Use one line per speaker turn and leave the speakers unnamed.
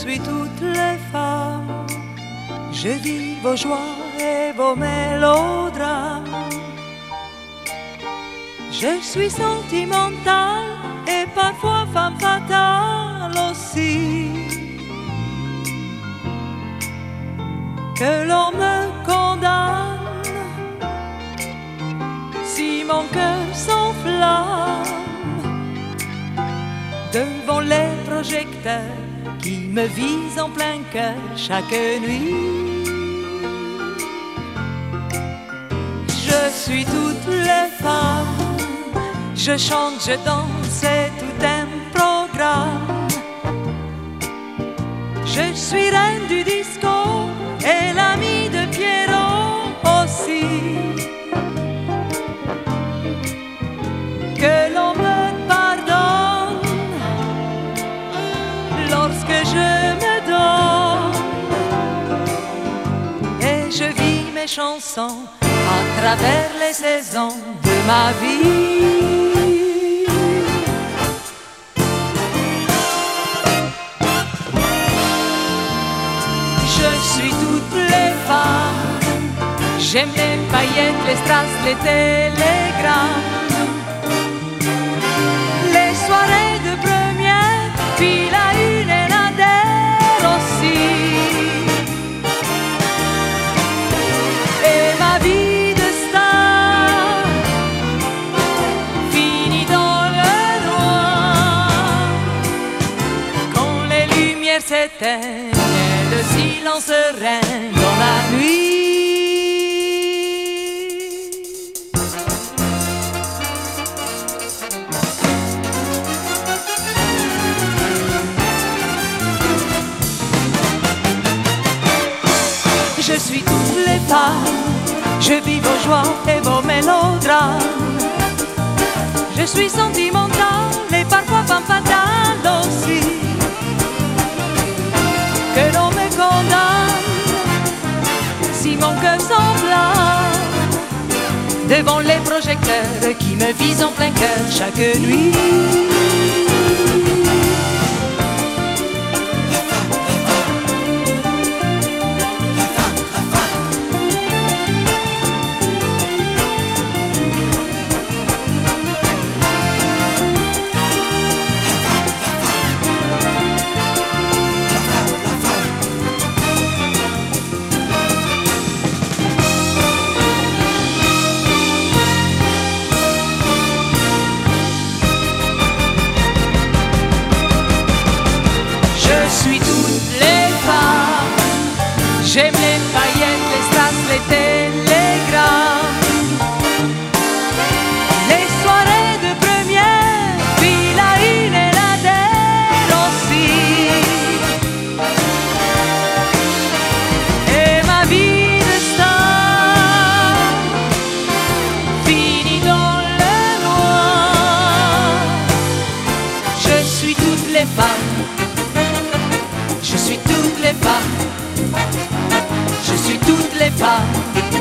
suis toutes les femmes. Je vis vos joies et vos mélodrames. Je suis sentimentale et parfois femme fatale aussi. Que l'on me condamne si mon cœur s'enflamme devant les projecteurs qui me visent en plein cœur chaque nuit. Je suis toutes les femmes, je chante, je danse, c'est tout un je vis mes chansons à travers les saisons de ma vie. Je suis toutes les femmes, j'aime les paillettes, les strass, les télégrammes, et le silence règne dans la nuit. Je suis toutes les femmes, je vis vos joies et vos mélodrames. Je suis sentimentale mon cœur devant les projecteurs qui me visent en plein cœur chaque nuit. les paillettes, les les télégrammes. Les soirées de première, puis la et la terre aussi. Et ma vie de star finit dans le noir. Je suis toutes les femmes. Je suis toutes les femmes. Je suis toutes les femmes.